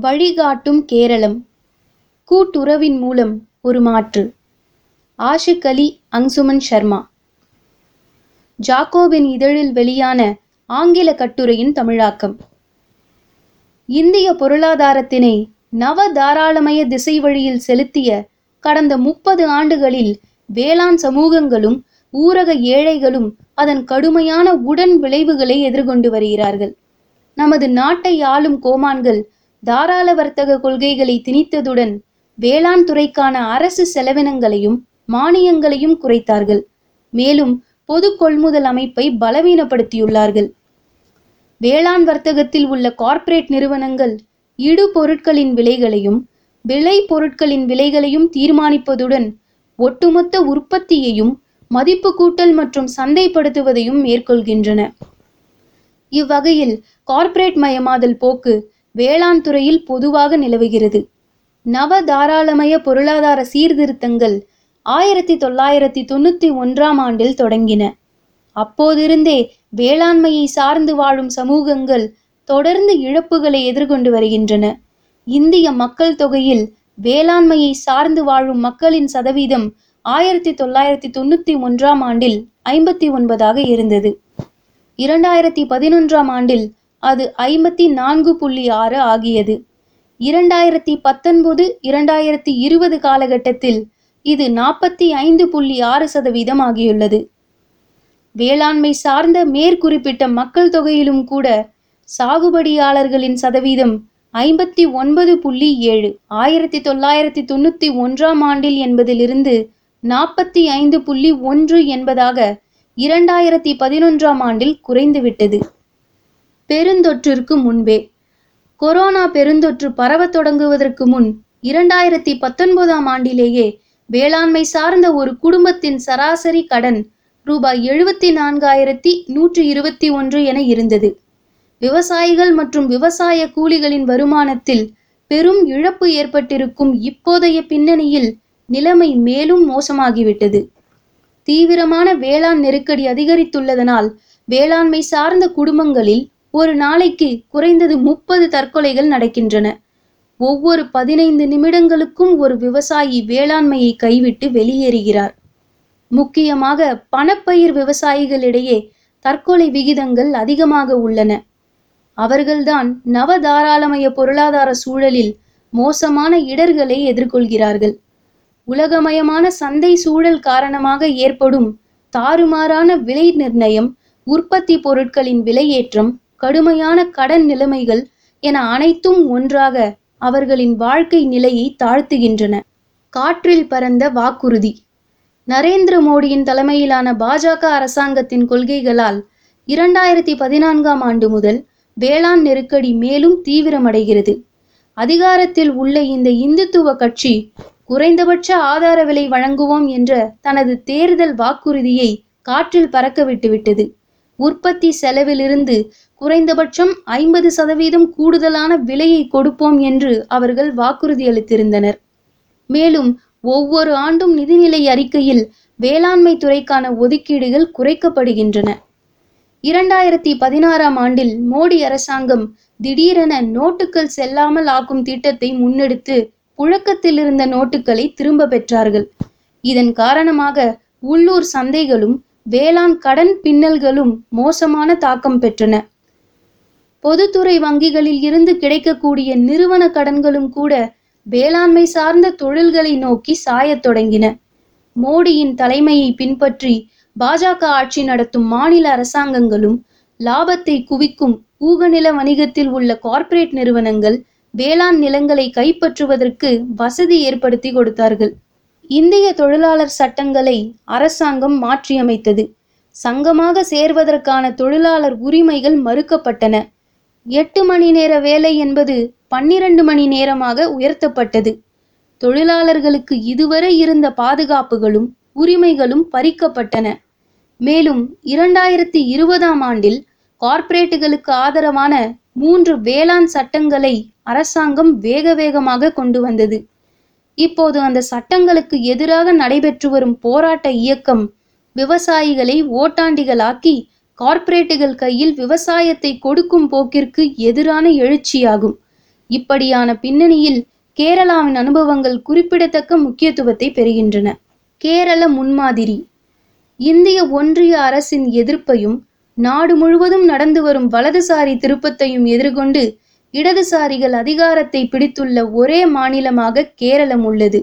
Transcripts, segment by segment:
வழிகாட்டும் கேரளம். கூட்டுறவின் மூலம் ஒரு மாற்று. ஆஷிக் அலி அங்சுமன் சர்மா ஜாக்கோபின் இதழில் வெளியான ஆங்கில கட்டுரையின் தமிழாக்கம். இந்திய பொருளாதாரத்தினை நவ தாராளமய திசை வழியில் செலுத்திய கடந்த முப்பது ஆண்டுகளில் வேளாண் சமூகங்களும் ஊரக ஏழைகளும் அதன் கடுமையான உடன் விளைவுகளை எதிர்கொண்டு வருகிறார்கள். நமது நாட்டை ஆளும் கோமான்கள் தாராள வர்த்தக கொள்கைகளை திணித்ததுடன் வேளாண் துறைக்கான அரசு செலவினங்களையும் மானியங்களையும் குறைத்தார்கள். மேலும் பொது கொள்முதல் அமைப்பை பலவீனப்படுத்தியுள்ளார்கள். வேளாண் வர்த்தகத்தில் உள்ள கார்ப்பரேட் நிறுவனங்கள் இடு பொருட்களின் விலைகளையும் விளை பொருட்களின் விலைகளையும் தீர்மானிப்பதுடன் ஒட்டுமொத்த உற்பத்தியையும் மதிப்பு கூட்டல் மற்றும் சந்தைப்படுத்துவதையும் மேற்கொள்கின்றன. இவ்வகையில் கார்ப்பரேட் மயமாதல் போக்கு வேளாண் துறையில் பொதுவாக நிலவுகிறது. நவ தாராளமய பொருளாதார சீர்திருத்தங்கள் ஆயிரத்தி தொள்ளாயிரத்தி தொண்ணூத்தி ஒன்றாம் ஆண்டில் தொடங்கின. அப்போதிருந்தே வேளாண்மையை சார்ந்து வாழும் சமூகங்கள் தொடர்ந்து இழப்புகளை எதிர்கொண்டு வருகின்றன. இந்திய மக்கள் தொகையில் வேளாண்மையை சார்ந்து வாழும் மக்களின் சதவீதம் ஆயிரத்தி தொள்ளாயிரத்தி தொண்ணூத்தி ஒன்றாம் ஆண்டில் ஐம்பத்தி ஒன்பதாக இருந்தது. இரண்டாயிரத்தி பதினொன்றாம் ஆண்டில் அது ஐம்பத்தி நான்கு புள்ளி ஆறு ஆகியது. இரண்டாயிரத்தி பத்தொன்பது இரண்டாயிரத்தி இருபது காலகட்டத்தில் இது நாற்பத்தி ஐந்து புள்ளி ஆறு சதவீதம் ஆகியுள்ளது. வேளாண்மை சார்ந்த மேற்குறிப்பிட்ட மக்கள் தொகையிலும் கூட சாகுபடியாளர்களின் சதவீதம் ஐம்பத்தி ஒன்பது புள்ளி ஏழு. ஆயிரத்தி தொள்ளாயிரத்தி தொண்ணூத்தி ஒன்றாம் ஆண்டில் என்பதிலிருந்து நாற்பத்தி ஐந்து புள்ளி ஒன்று என்பதாக இரண்டாயிரத்தி பதினொன்றாம் ஆண்டில் குறைந்துவிட்டது. பெருந்தொற்றிற்கு முன்பே. கொரோனா பெருந்தொற்று பரவத் தொடங்குவதற்கு முன் இரண்டாயிரத்தி பத்தொன்பதாம் ஆண்டிலேயே வேளாண்மை சார்ந்த ஒரு குடும்பத்தின் சராசரி கடன் ரூபாய் எழுபத்தி நான்காயிரத்தி நூற்றி இருபத்தி ஒன்று என இருந்தது. விவசாயிகள் மற்றும் விவசாய கூலிகளின் வருமானத்தில் பெரும் இழப்பு ஏற்பட்டிருக்கும் இப்போதைய பின்னணியில் நிலைமை மேலும் மோசமாகிவிட்டது. தீவிரமான வேளாண் நெருக்கடி அதிகரித்துள்ளதனால் வேளாண்மை சார்ந்த குடும்பங்களில் ஒரு நாளைக்கு குறைந்தது முப்பது தற்கொலைகள் நடக்கின்றன. ஒவ்வொரு பதினைந்து நிமிடங்களுக்கும் ஒரு விவசாயி வேளாண்மையை கைவிட்டு வெளியேறுகிறார். முக்கியமாக பணப்பயிர் விவசாயிகளிடையே தற்கொலை விகிதங்கள் அதிகமாக உள்ளன. அவர்கள்தான் நவதாராளமய பொருளாதார சூழலில் மோசமான இடர்களை எதிர்கொள்கிறார்கள். உலகமயமான சந்தை சூழல் காரணமாக ஏற்படும் தாறுமாறான விலை நிர்ணயம் உற்பத்தி பொருட்களின் விலையேற்றம் கடுமையான கடன் நிலைமைகள் என அனைத்தும் ஒன்றாக அவர்களின் வாழ்க்கை நிலையை தாழ்த்துகின்றன. காற்றில் பறந்த வாக்குறுதி. நரேந்திர மோடியின் தலைமையிலான பாஜக அரசாங்கத்தின் கொள்கைகளால் இரண்டாயிரத்தி பதினான்காம் ஆண்டு முதல் வேளாண் நெருக்கடி மேலும் தீவிரமடைகிறது. அதிகாரத்தில் உள்ள இந்த இந்துத்துவ கட்சி குறைந்தபட்ச ஆதார விலை வழங்குவோம் என்ற தனது தேர்தல் வாக்குறுதியை காற்றில் பறக்க விட்டுவிட்டது. உற்பத்தி செலவிலிருந்து குறைந்தபட்சம் ஐம்பது சதவீதம் கூடுதலான விலையை கொடுப்போம் என்று அவர்கள் வாக்குறுதி அளித்திருந்தனர். மேலும் ஒவ்வொரு ஆண்டும் நிதிநிலை அறிக்கையில் வேளாண்மை துறைக்கான ஒதுக்கீடுகள் குறைக்கப்படுகின்றன. இரண்டாயிரத்தி பதினாறாம் ஆண்டில் மோடி அரசாங்கம் திடீரென நோட்டுகள் செல்லாமல் ஆக்கும் திட்டத்தை முன்னெடுத்து புழக்கத்தில் இருந்த நோட்டுகளை திரும்ப பெற்றார்கள். இதன் காரணமாக உள்ளூர் சந்தைகளும் வேளாண் கடன் பின்னல்களும் மோசமான தாக்கம் பெற்றன. பொதுத்துறை வங்கிகளில் இருந்து கிடைக்கக்கூடிய நிறுவன கடன்களும் கூட வேளாண்மை சார்ந்த தொழில்களை நோக்கி சாயத் தொடங்கின. மோடியின் தலைமையை பின்பற்றி பாஜக ஆட்சி நடத்தும் மாநில அரசாங்கங்களும் லாபத்தை குவிக்கும் ஊகநில வணிகத்தில் உள்ள கார்ப்பரேட் நிறுவனங்கள் வேளாண் நிலங்களை கைப்பற்றுவதற்கு வசதி ஏற்படுத்தி கொடுத்தார்கள். இந்திய தொழிலாளர் சட்டங்களை அரசாங்கம் மாற்றியமைத்தது. சங்கமாக சேர்வதற்கான தொழிலாளர் உரிமைகள் மறுக்கப்பட்டன. எட்டு மணி நேர வேலை என்பது பன்னிரண்டு மணி நேரமாக உயர்த்தப்பட்டது. தொழிலாளர்களுக்கு இதுவரை இருந்த பாதுகாப்புகளும் உரிமைகளும் பறிக்கப்பட்டன. மேலும் இரண்டாயிரத்தி இருபதாம் ஆண்டில் கார்ப்பரேட்டுகளுக்கு ஆதரவான மூன்று வேளாண் சட்டங்களை அரசாங்கம் வேக வேகமாக கொண்டு வந்தது. இப்போது அந்த சட்டங்களுக்கு எதிராக நடைபெற்று வரும் போராட்ட இயக்கம் விவசாயிகளை ஓட்டாண்டிகளாக்கி கார்ப்பரேட்டுகள் கையில் விவசாயத்தை கொடுக்கும் போக்கிற்கு எதிரான எழுச்சியாகும். இப்படியான பின்னணியில் கேரளாவின் அனுபவங்கள் குறிப்பிடத்தக்க முக்கியத்துவத்தை பெறுகின்றன. கேரள முன்மாதிரி. இந்திய ஒன்றிய அரசின் எதிர்ப்பையும் நாடு முழுவதும் நடந்து வரும் வலதுசாரி திருப்பத்தையும் எதிர்கொண்டு இடதுசாரிகள் அதிகாரத்தை பிடித்துள்ள ஒரே மாநிலமாக கேரளம் உள்ளது.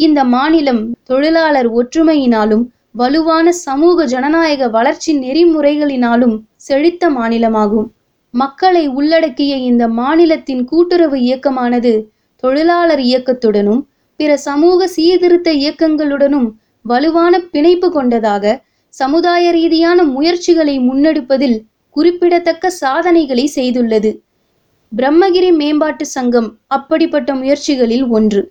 இந்த மாநிலம் தொழிலாளர் ஒற்றுமையினாலும் வலுவான சமூக ஜனநாயக வளர்ச்சி நெறிமுறைகளினாலும் செழித்த மாநிலமாகும். மக்களை உள்ளடக்கிய இந்த மாநிலத்தின் கூட்டுறவு இயக்கமானது தொழிலாளர் இயக்கத்துடனும் பிற சமூக சீர்திருத்த இயக்கங்களுடனும் வலுவான பிணைப்பு கொண்டதாக சமுதாய ரீதியான முயற்சிகளை முன்னெடுப்பதில் குறிப்பிடத்தக்க சாதனைகளை செய்துள்ளது. பிரம்மகிரி மேம்பாட்டு சங்கம் அப்படிப்பட்ட முயற்சிகளில் ஒன்று.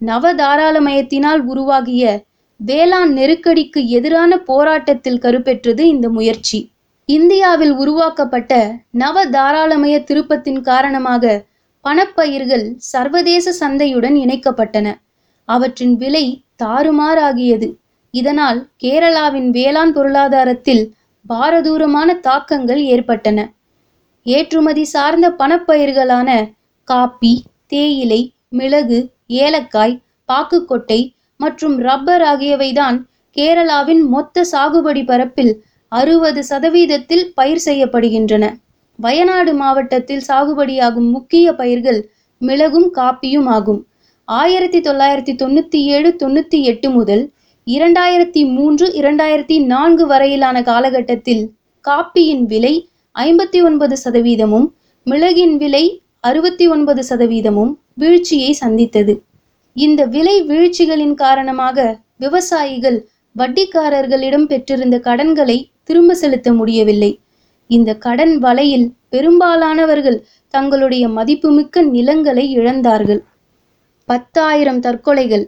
நவதாராளமயத்தினால் உருவாகிய வேளாண் நெருக்கடிக்கு எதிரான போராட்டத்தில் கருப்பெற்றது இந்த முயற்சி. இந்தியாவில் உருவாக்கப்பட்ட நவ தாராளமய திருப்பத்தின் காரணமாக பணப்பயிர்கள் சர்வதேச சந்தையுடன் இணைக்கப்பட்டன. அவற்றின் விலை தாறுமாறாகியது. இதனால் கேரளாவின் வேளாண் பொருளாதாரத்தில் பாரதூரமான தாக்கங்கள் ஏற்பட்டன. ஏற்றுமதி சார்ந்த பணப்பயிர்களான காப்பி தேயிலை மிளகு ஏலக்காய் பாக்குக்கொட்டை மற்றும் ரப்பர் ஆகியவைதான் கேரளாவின் மொத்த சாகுபடி பரப்பில் அறுபது சதவீதத்தில் பயிர் செய்யப்படுகின்றன. வயநாடு மாவட்டத்தில் சாகுபடியாகும் முக்கிய பயிர்கள் மிளகும் காப்பியும் ஆகும். ஆயிரத்தி தொள்ளாயிரத்தி தொண்ணூத்தி ஏழு தொண்ணூத்தி எட்டு முதல் இரண்டாயிரத்தி மூன்று இரண்டாயிரத்தி நான்கு வரையிலான காலகட்டத்தில் காப்பியின் விலை ஐம்பத்தி ஒன்பது சதவீதமும் மிளகின் விலை அறுபத்தி ஒன்பது சதவீதமும் வீழ்ச்சியை சந்தித்தது. இந்த விலை வீழ்ச்சிகளின் காரணமாக விவசாயிகள் வட்டிக்காரர்களிடம் பெற்றிருந்த கடன்களை திரும்ப செலுத்த முடியவில்லை. இந்த கடன் வலையில் பெரும்பாலானவர்கள் தங்களுடைய மதிப்புமிக்க நிலங்களை இழந்தார்கள். பத்தாயிரம் தற்கொலைகள்.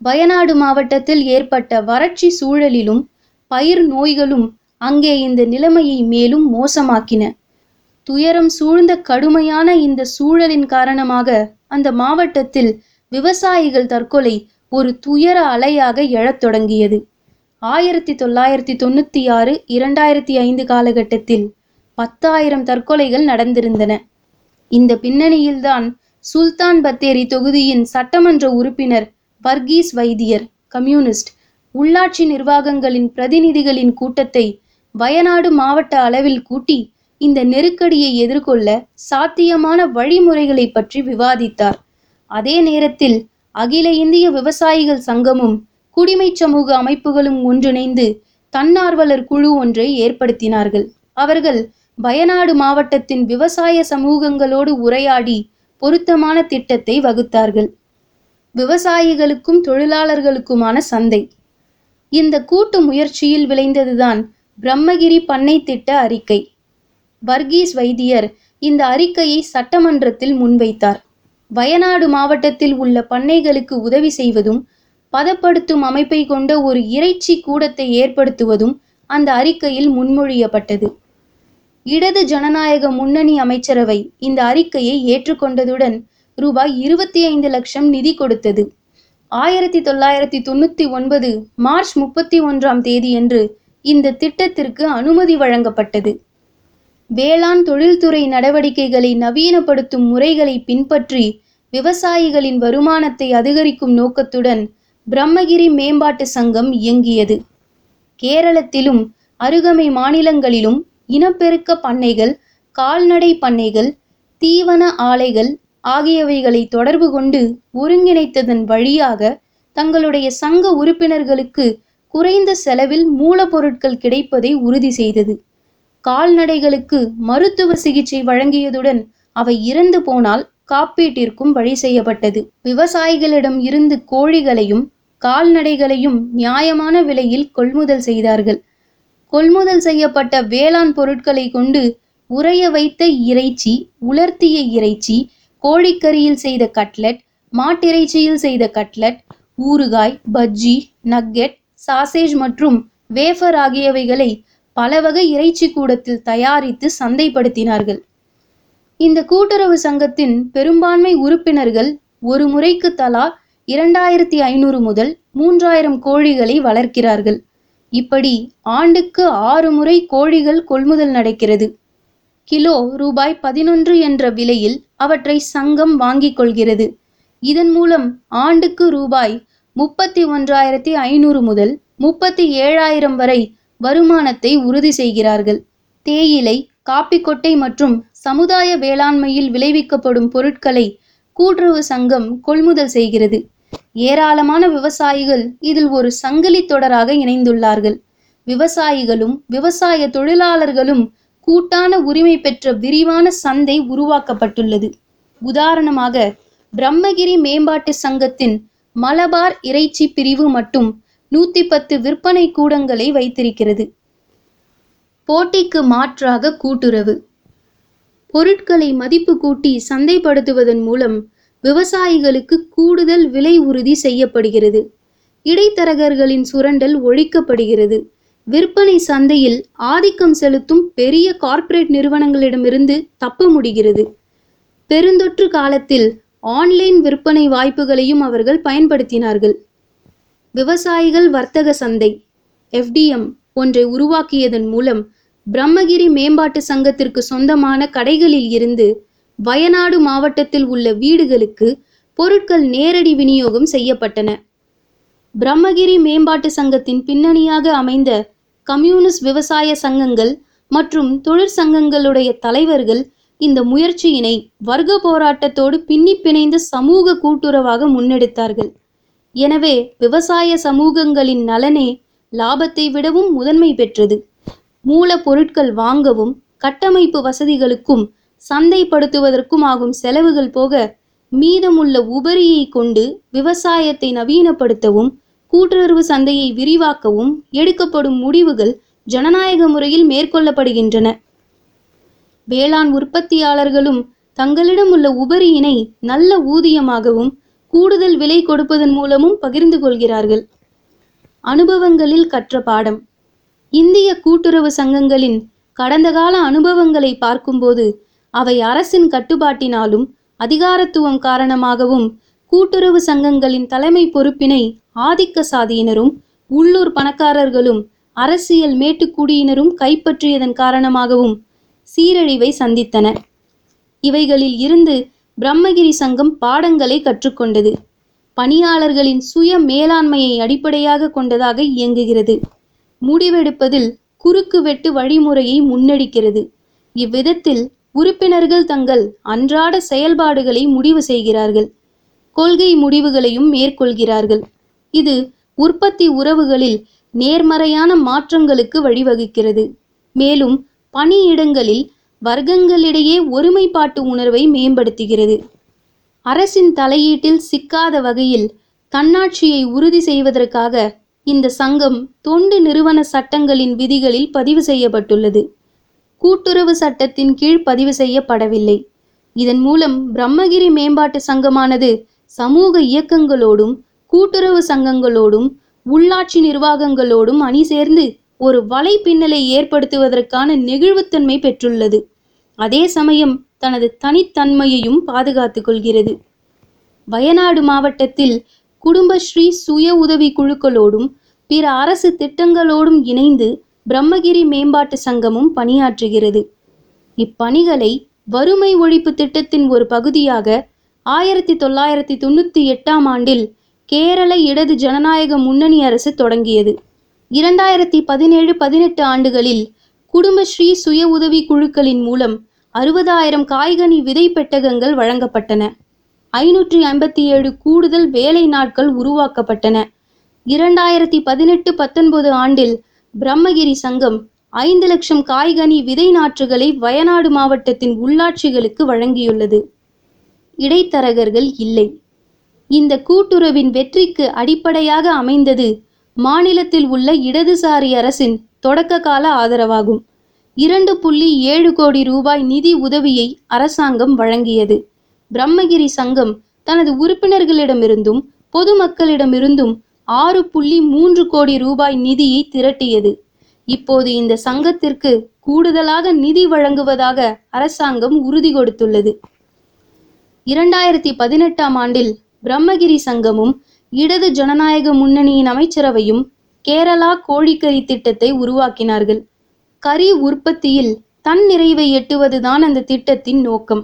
வயநாடு மாவட்டத்தில் ஏற்பட்ட வறட்சி சூழலிலும் பயிர் நோய்களும் அங்கே இந்த நிலைமையை மேலும் மோசமாக்கின. துயரம் சூழ்ந்த கடுமையான இந்த சூழலின் காரணமாக அந்த மாவட்டத்தில் விவசாயிகள் தற்கொலை ஒரு துயர அலையாக எழத் தொடங்கியது. ஆயிரத்தி தொள்ளாயிரத்தி தொண்ணூத்தி ஆறு இரண்டாயிரத்தி ஐந்து காலகட்டத்தில் பத்தாயிரம் தற்கொலைகள் நடந்திருந்தன. இந்த பின்னணியில்தான் சுல்தான் பத்தேரி தொகுதியின் சட்டமன்ற உறுப்பினர் வர்கீஸ் வைத்தியர் கம்யூனிஸ்ட் உள்ளாட்சி நிர்வாகங்களின் பிரதிநிதிகளின் கூட்டத்தை வயநாடு மாவட்ட அளவில் கூட்டி இந்த நெருக்கடியை எதிர்கொள்ள சாத்தியமான வழிமுறைகளை பற்றி விவாதித்தார். அதே நேரத்தில் அகில இந்திய விவசாயிகள் சங்கமும் குடிமை சமூக அமைப்புகளும் ஒன்றிணைந்து தன்னார்வலர் குழு ஒன்றை ஏற்படுத்தினார்கள். அவர்கள் வயநாடு மாவட்டத்தின் விவசாய சமூகங்களோடு உரையாடி பொருத்தமான திட்டத்தை வகுத்தார்கள். விவசாயிகளுக்கும் தொழிலாளர்களுக்குமான சந்தை. இந்த கூட்டு முயற்சியில் விளைந்ததுதான் பிரம்மகிரி பண்ணை திட்ட அறிக்கை. வர்கீஸ் வைத்தியர் இந்த அறிக்கையை சட்டமன்றத்தில் முன்வைத்தார். வயநாடு மாவட்டத்தில் உள்ள பண்ணைகளுக்கு உதவி செய்வதும் பதப்படுத்தும் அமைப்பை கொண்ட ஒரு இறைச்சி கூடத்தை ஏற்படுத்துவதும் அந்த அறிக்கையில் முன்மொழியப்பட்டது. இடது ஜனநாயக முன்னணி அமைச்சரவை இந்த அறிக்கையை ஏற்றுக்கொண்டதுடன் ரூபாய் இருபத்தி ஐந்து லட்சம் நிதி கொடுத்தது. ஆயிரத்தி தொள்ளாயிரத்தி தொண்ணூத்தி ஒன்பது மார்ச் முப்பத்தி ஒன்றாம் தேதியன்று இந்த திட்டத்திற்கு அனுமதி வழங்கப்பட்டது. வேளாண் தொழில்துறை நடவடிக்கைகளை நவீனப்படுத்தும் முறைகளை பின்பற்றி விவசாயிகளின் வருமானத்தை அதிகரிக்கும் நோக்கத்துடன் பிரம்மகிரி மேம்பாட்டு சங்கம் இயங்கியது. கேரளத்திலும் அருகமை மாநிலங்களிலும் இனப்பெருக்க பண்ணைகள் கால்நடை பண்ணைகள் தீவன ஆலைகள் ஆகியவைகளை தொடர்பு கொண்டு ஒருங்கிணைத்ததன் வழியாக தங்களுடைய சங்க உறுப்பினர்களுக்கு குறைந்த செலவில் மூலப்பொருட்கள் கிடைப்பதை உறுதி செய்தது. கால்நடைகளுக்கு மருத்துவ சிகிச்சை வழங்கியதுடன் அவை இறந்து போனால் காப்பீட்டிற்கும் வழி செய்யப்பட்டது. விவசாயிகளிடம் இருந்து கோழிகளையும் கால்நடைகளையும் நியாயமான விலையில் கொள்முதல் செய்தார்கள். கொள்முதல் செய்யப்பட்ட வேளாண் பொருட்களை கொண்டு உறைய வைத்த இறைச்சி உலர்த்திய இறைச்சி கோழிக்கறியில் செய்த கட்லெட் மாட்டிறைச்சியில் செய்த கட்லெட் ஊறுகாய் பஜ்ஜி நக்கெட் சாசேஜ் மற்றும் வேஃபர் ஆகியவைகளை பல வகை இறைச்சி கூடத்தில் தயாரித்து சந்தைப்படுத்தினார்கள். இந்த கூட்டுறவு சங்கத்தின் பெரும்பான்மை உறுப்பினர்கள் ஒரு முறைக்கு தலா இரண்டாயிரத்தி ஐநூறு முதல் மூன்றாயிரம் கோழிகளை வளர்க்கிறார்கள். இப்படி ஆண்டுக்கு ஆறு முறை கோழிகள் கொள்முதல் நடக்கிறது. கிலோ ரூபாய் பதினொன்று என்ற விலையில் அவற்றை சங்கம் வாங்கிக் கொள்கிறது. இதன் மூலம் ஆண்டுக்கு ரூபாய் முப்பத்தி ஒன்றாயிரத்தி ஐநூறு முதல் முப்பத்தி ஏழாயிரம் வரை வருமானத்தை உறுதி செய்கிறார்கள். தேயிலை காப்பிக்கொட்டை மற்றும் சமுதாய வேளாண்மையில் விளைவிக்கப்படும் பொருட்களை கூட்டுறவு சங்கம் கொள்முதல் செய்கிறது. ஏராளமான விவசாயிகள் இதில் ஒரு சங்கிலி தொடராக இணைந்துள்ளார்கள். விவசாயிகளும் விவசாய தொழிலாளர்களும் கூட்டான உரிமை பெற்ற விரிவான சந்தை உருவாக்கப்பட்டுள்ளது. உதாரணமாக பிரம்மகிரி மேம்பாட்டு சங்கத்தின் மலபார் இறைச்சி பிரிவு மட்டும் நூத்தி பத்து விற்பனை கூடங்களை வைத்திருக்கிறது. போட்டிக்கு மாற்றாக கூட்டுறவு. பொருட்களை மதிப்பு கூட்டி சந்தைப்படுத்துவதன் மூலம் விவசாயிகளுக்கு கூடுதல் விலை உறுதி செய்யப்படுகிறது. இடைத்தரகர்களின் சுரண்டல் ஒழிக்கப்படுகிறது. விற்பனை சந்தையில் ஆதிக்கம் செலுத்தும் பெரிய கார்ப்பரேட் நிறுவனங்களிடமிருந்து தப்ப முடிகிறது. பெருந்தொற்று காலத்தில் ஆன்லைன் விற்பனை வாய்ப்புகளையும் அவர்கள் பயன்படுத்தினார்கள். விவசாயிகள் வர்த்தக சந்தை எஃப்டிஎம் ஒன்றை உருவாக்கியதன் மூலம் பிரம்மகிரி மேம்பாட்டு சங்கத்திற்கு சொந்தமான கடைகளில் இருந்து வயநாடு மாவட்டத்தில் உள்ள வீடுகளுக்கு பொருட்கள் நேரடி விநியோகம் செய்யப்பட்டன. பிரம்மகிரி மேம்பாட்டு சங்கத்தின் பின்னணியாக அமைந்த கம்யூனிஸ்ட் விவசாய சங்கங்கள் மற்றும் தொழிற்சங்கங்களுடைய தலைவர்கள் இந்த முயற்சியினை வர்க்க போராட்டத்தோடு பின்னி பிணைந்த சமூக கூட்டுறவாக முன்னெடுத்தார்கள். எனவே விவசாய சமூகங்களின் நலனே லாபத்தை விடவும் முதன்மை பெற்றது. மூலப்பொருட்கள் வாங்கவும் கட்டமைப்பு வசதிகளுக்கும் சந்தைப்படுத்துவதற்கும் ஆகும் செலவுகள் போக மீதமுள்ள உபரியை கொண்டு விவசாயத்தை நவீனப்படுத்தவும் கூட்டுறவு சந்தையை விரிவாக்கவும் எடுக்கப்படும் முடிவுகள் ஜனநாயக முறையில் மேற்கொள்ளப்படுகின்றன. வேளாண் உற்பத்தியாளர்களும் தங்களிடம் உள்ள உபரியினை நல்ல ஊதியமாகவும் கூடுதல் விலை கொடுப்பதன் மூலமும் பகிர்ந்து கொள்கிறார்கள். அனுபவங்களில் கற்ற பாடம். இந்திய கூட்டுறவு சங்கங்களின் கடந்த கால அனுபவங்களை பார்க்கும்போது அவை அரசின் கட்டுப்பாட்டினாலும் அதிகாரத்துவம் காரணமாகவும் கூட்டுறவு சங்கங்களின் தலைமை பொறுப்பினை ஆதிக்க சாதியினரும் உள்ளூர் பணக்காரர்களும் அரசியல் மேட்டுக்குடியினரும் கைப்பற்றியதன் காரணமாகவும் சீரழிவை சந்தித்தன இவைகளில் இருந்து பிரம்மகிரி சங்கம் பாடங்களை கற்றுக்கொண்டது. பணியாளர்களின் சுய மேலாண்மையை அடிப்படையாக கொண்டதாக இயங்குகிறது. முடிவெடுப்பதில் குறுக்கு வெட்டு வழிமுறையை முன்னெடுக்கிறது. இவ்விதத்தில் உறுப்பினர்கள் தங்கள் அன்றாட செயல்பாடுகளை முடிவு செய்கிறார்கள். கொள்கை முடிவுகளையும் மேற்கொள்கிறார்கள். இது உற்பத்தி உறவுகளில் நேர்மறையான மாற்றங்களுக்கு வழிவகுக்கிறது. மேலும் பணியிடங்களில் வர்க்கங்களிடையே ஒருமைப்பாட்டு உணர்வை மேம்படுத்துகிறது. அரசின் தலையீட்டில் சிக்காத வகையில் தன்னாட்சியை உறுதி செய்வதற்காக இந்த சங்கம் தொண்டு நிறுவன சட்டங்களின் விதிகளில் பதிவு செய்யப்பட்டுள்ளது. கூட்டுறவு சட்டத்தின் கீழ் பதிவு செய்யப்படவில்லை. இதன் மூலம் பிரம்மகிரி மேம்பாட்டு சங்கமானது சமூக இயக்கங்களோடும் கூட்டுறவு சங்கங்களோடும் உள்ளாட்சி நிர்வாகங்களோடும் அணி சேர்ந்து ஒரு வலைப்பின்னலை ஏற்படுத்துவதற்கான நெகிழ்வுத்தன்மை பெற்றுள்ளது. அதே சமயம் தனது தனித்தன்மையையும் பாதுகாத்து கொள்கிறது. வயநாடு மாவட்டத்தில் குடும்பஸ்ரீ சுய உதவி குழுக்களோடும் பிற அரசு திட்டங்களோடும் இணைந்து பிரம்மகிரி மேம்பாட்டு சங்கமும் பணியாற்றுகிறது. இப்பணிகளை வறுமை ஒழிப்பு திட்டத்தின் ஒரு பகுதியாக ஆயிரத்தி தொள்ளாயிரத்தி தொண்ணூற்றி எட்டாம் ஆண்டில் கேரள இடது ஜனநாயக முன்னணி அரசு தொடங்கியது. இரண்டாயிரத்தி பதினேழு பதினெட்டு ஆண்டுகளில் குடும்பஸ்ரீ சுய உதவி குழுக்களின் மூலம் அறுபதாயிரம் காய்கனி விதை பெட்டகங்கள் வழங்கப்பட்டன. ஐநூற்றி ஐம்பத்தி ஏழு கூடுதல் வேலை நாட்கள் உருவாக்கப்பட்டன. இரண்டாயிரத்தி பதினெட்டு பத்தொன்பது ஆண்டில் பிரம்மகிரி சங்கம் ஐந்து லட்சம் காய்கனி விதை நாற்றுகளை வயநாடு மாவட்டத்தின் உள்ளாட்சிகளுக்கு வழங்கியுள்ளது. இடைத்தரகர்கள் இல்லை. இந்த கூட்டுறவின் வெற்றிக்கு அடிப்படையாக அமைந்தது மாநிலத்தில் உள்ள இடதுசாரி அரசின் தொடக்க கால ஆதரவாகும். இரண்டு புள்ளி ஏழு கோடி ரூபாய் நிதி உதவியை அரசாங்கம் வழங்கியது. பிரம்மகிரி சங்கம் தனது உறுப்பினர்களிடமிருந்தும் பொதுமக்களிடமிருந்தும் ஆறு புள்ளி மூன்று கோடி ரூபாய் நிதியை திரட்டியது. இப்போது இந்த சங்கத்திற்கு கூடுதலாக நிதி வழங்குவதாக அரசாங்கம் உறுதி கொடுத்துள்ளது. இரண்டாயிரத்தி பதினெட்டாம் ஆண்டில் பிரம்மகிரி சங்கமும் இடது ஜனநாயக முன்னணியின் அமைச்சரவையும் கேரளா கோழிக்கறி திட்டத்தை உருவாக்கினார்கள். கறி உற்பத்தியில் தன் நிறைவை எட்டுவதுதான் அந்த திட்டத்தின் நோக்கம்.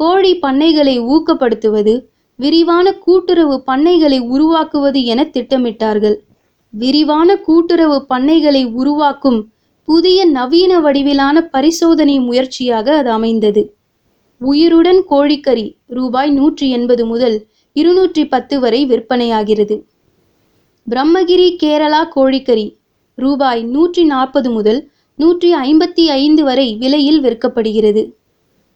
கோழி பண்ணைகளை ஊக்கப்படுத்துவது விரிவான கூட்டுறவு பண்ணைகளை உருவாக்குவது என திட்டமிட்டார்கள். விரிவான கூட்டுறவு பண்ணைகளை உருவாக்கும் புதிய நவீன வடிவிலான பரிசோதனை முயற்சியாக அது அமைந்தது. உயிருடன் கோழிக்கறி ரூபாய் நூற்றி எண்பது முதல் இருநூற்றி பத்து வரை விற்பனையாகிறது. பிரம்மகிரி கேரளா கோழிக்கறி ரூபாய் நூற்றி நாற்பது முதல் நூற்றி ஐம்பத்தி ஐந்து வரை விலையில் விற்கப்படுகிறது.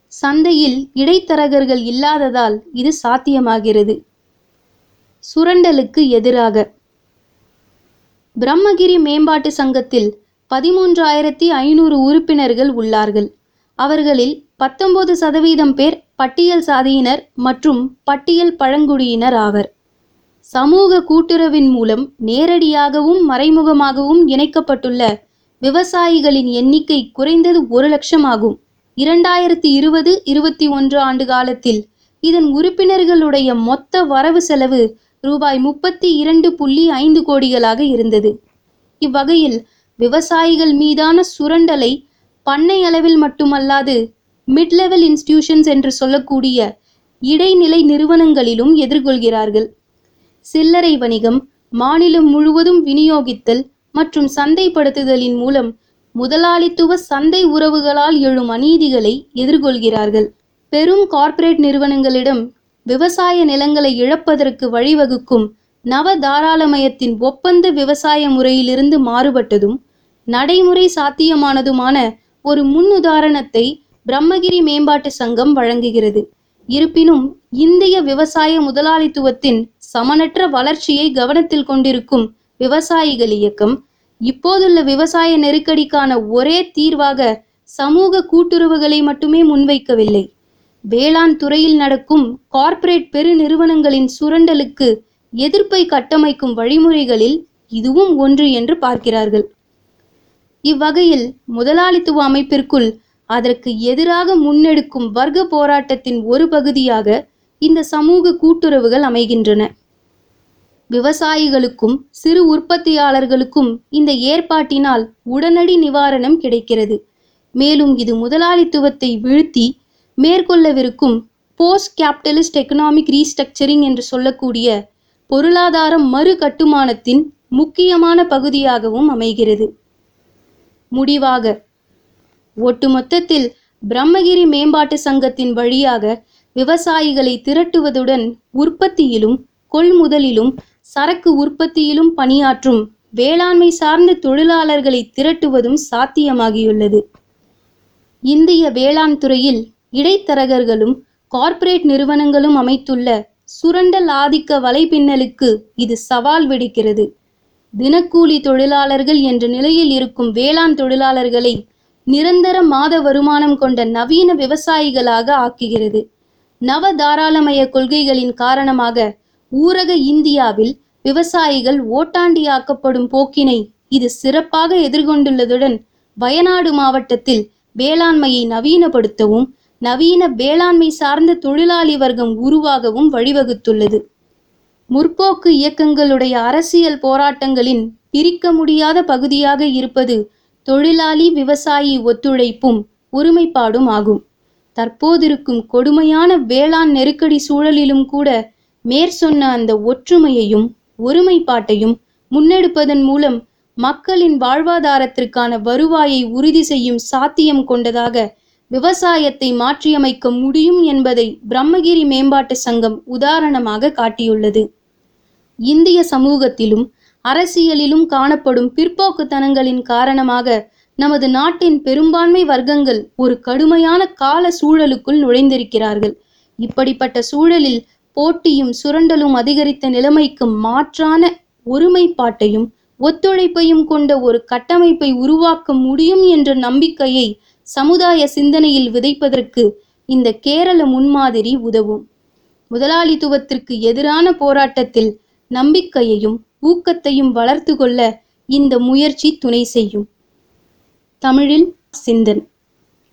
சந்தையில் இடைத்தரகர்கள் இல்லாததால் இது சாத்தியமாகிறது. சுரண்டலுக்கு எதிராக. பிரம்மகிரி மேம்பாட்டு சங்கத்தில் பதிமூன்றாயிரத்தி ஐநூறு உறுப்பினர்கள் உள்ளார்கள். அவர்களில் பத்தொன்பது சதவீதம் பேர் பட்டியல் சாதியினர் மற்றும் பட்டியல் பழங்குடியினர் ஆவர். சமூக கூட்டுறவின் மூலம் நேரடியாகவும் மறைமுகமாகவும் இணைக்கப்பட்டுள்ள விவசாயிகளின் எண்ணிக்கை குறைந்தது ஒரு லட்சம் ஆகும் இரண்டாயிரத்தி இருபது இருபத்தி ஒன்று ஆண்டு காலத்தில் இதன் உறுப்பினர்களுடைய மொத்த வரவு செலவு ரூபாய் முப்பத்தி இரண்டு புள்ளி ஐந்து கோடிகளாக இருந்தது. இவ்வகையில் விவசாயிகள் மீதான சுரண்டலை பண்ணை அளவில் மட்டுமல்லாது மிட் லெவல் இன்ஸ்டிடியூஷன்ஸ் என்று சொல்லக்கூடிய இடைநிலை நிறுவனங்களிலும் எதிர்கொள்கிறார்கள். சில்லறை வணிகம் மாநிலம் முழுவதும் விநியோகித்தல் மற்றும் சந்தைப்படுத்துதலின் மூலம் முதலாளித்துவ சந்தை உறவுகளால் எழும் அநீதிகளை எதிர்கொள்கிறார்கள். பெரும் கார்ப்பரேட் நிறுவனங்களிடம் விவசாய நிலங்களை இழப்பதற்கு வழிவகுக்கும் நவ தாராளமயத்தின் ஒப்பந்த விவசாய முறையிலிருந்து மாறுபட்டதும் நடைமுறை சாத்தியமானதுமான ஒரு முன்னுதாரணத்தை பிரம்மகிரி மேம்பாட்டு சங்கம் வழங்குகிறது. இருப்பினும் இந்திய விவசாய முதலாளித்துவத்தின் சமனற்ற வளர்ச்சியை கவனத்தில் கொண்டிருக்கும் விவசாயிகள் இயக்கம். இப்போதுள்ள விவசாய நெருக்கடிக்கான ஒரே தீர்வாக சமூக கூட்டுறவுகளை மட்டுமே முன்வைக்கவில்லை. வேளாண் துறையில் நடக்கும் கார்ப்பரேட் பெருநிறுவனங்களின் சுரண்டலுக்கு எதிர்ப்பை கட்டமைக்கும் வழிமுறைகளில் இதுவும் ஒன்று என்று பார்க்கிறார்கள். இவ்வகையில் முதலாளித்துவ அமைப்பிற்குள் அதற்கு எதிராக முன்னெடுக்கும் வர்க்க போராட்டத்தின் ஒரு பகுதியாக இந்த சமூக கூட்டுறவுகள் அமைகின்றன. விவசாயிகளுக்கும் சிறு உற்பத்தியாளர்களுக்கும் இந்த ஏற்பாட்டினால் உடனடி நிவாரணம் கிடைக்கிறது. மேலும் இது முதலாளித்துவத்தை வீழ்த்தி மேற்கொள்ளவிருக்கும் போஸ்ட் கேபிட்டலிஸ்ட் எக்கனாமிக் ரீஸ்ட்ரக்சரிங் என்று சொல்லக்கூடிய பொருளாதார மறு கட்டுமானத்தின் முக்கியமான பகுதியாகவும் அமைகிறது. முடிவாக ஒட்டுமொத்தத்தில் பிரம்மகிரி மேம்பாட்டு சங்கத்தின் வழியாக விவசாயிகளை திரட்டுவதுடன் உற்பத்தியிலும் கொள்முதலிலும் சரக்கு உற்பத்தியிலும் பணியாற்றும் வேளாண்மை சார்ந்த தொழிலாளர்களை திரட்டுவதும் சாத்தியமாகியுள்ளது. இந்திய வேளாண் துறையில் இடைத்தரகர்களும் கார்ப்பரேட் நிறுவனங்களும் அமைத்துள்ள சுரண்டல் ஆதிக்க வலைப்பின்னலுக்கு இது சவால் விடுக்கிறது. தினக்கூலி தொழிலாளர்கள் என்ற நிலையில் இருக்கும் வேளாண் தொழிலாளர்களை நிரந்தர மாத வருமானம் கொண்ட நவீன விவசாயிகளாக ஆக்குகிறது. நவ தாராளமய கொள்கைகளின் காரணமாக ஊரக இந்தியாவில் விவசாயிகள் ஓட்டாண்டியாக்கப்படும் போக்கினை இது சிறப்பாக எதிர்கொண்டுள்ளதுடன் வயநாடு மாவட்டத்தில் வேளாண்மையை நவீனப்படுத்தவும் நவீன வேளாண்மை சார்ந்த தொழிலாளி வர்க்கம் உருவாகவும் வழிவகுத்துள்ளது. முற்போக்கு இயக்கங்களுடைய அரசியல் போராட்டங்களின் பிரிக்க முடியாத பகுதியாக இருப்பது தொழிலாளி விவசாயி ஒத்துழைப்பும் ஒருமைப்பாடும் ஆகும். தற்போதிருக்கும் கொடுமையான வேளாண் நெருக்கடி சூழலிலும் கூட மேற்சொன்ன அந்த ஒற்றுமையையும் ஒருமைப்பாட்டையும் முன்னெடுப்பதன் மூலம் மக்களின் வாழ்வாதாரத்திற்கான வருவாயை உறுதி செய்யும் சாத்தியம் கொண்டதாக விவசாயத்தை மாற்றியமைக்க முடியும் என்பதை பிரம்மகிரி மேம்பாட்டு சங்கம் உதாரணமாக காட்டியுள்ளது. இந்திய சமூகத்திலும் அரசியலிலும் காணப்படும் பிற்போக்குத்தனங்களின் காரணமாக நமது நாட்டின் பெரும்பான்மை வர்க்கங்கள் ஒரு கடுமையான கால சூழலுக்குள் நுழைந்திருக்கிறார்கள். இப்படிப்பட்ட சூழலில் போட்டியும் சுரண்டலும் அதிகரித்த நிலைமைக்கு மாற்றான ஒருமைப்பாட்டையும் ஒத்துழைப்பையும் கொண்ட ஒரு கட்டமைப்பை உருவாக்க முடியும் என்ற நம்பிக்கையை சமுதாய சிந்தனையில் விதைப்பதற்கு இந்த கேரள முன்மாதிரி உதவும். முதலாளித்துவத்திற்கு எதிரான போராட்டத்தில் நம்பிக்கையையும் ஊக்கத்தையும் வளர்த்து கொள்ள இந்த முயற்சி துணை செய்யும். தமிழில் சிந்தன்.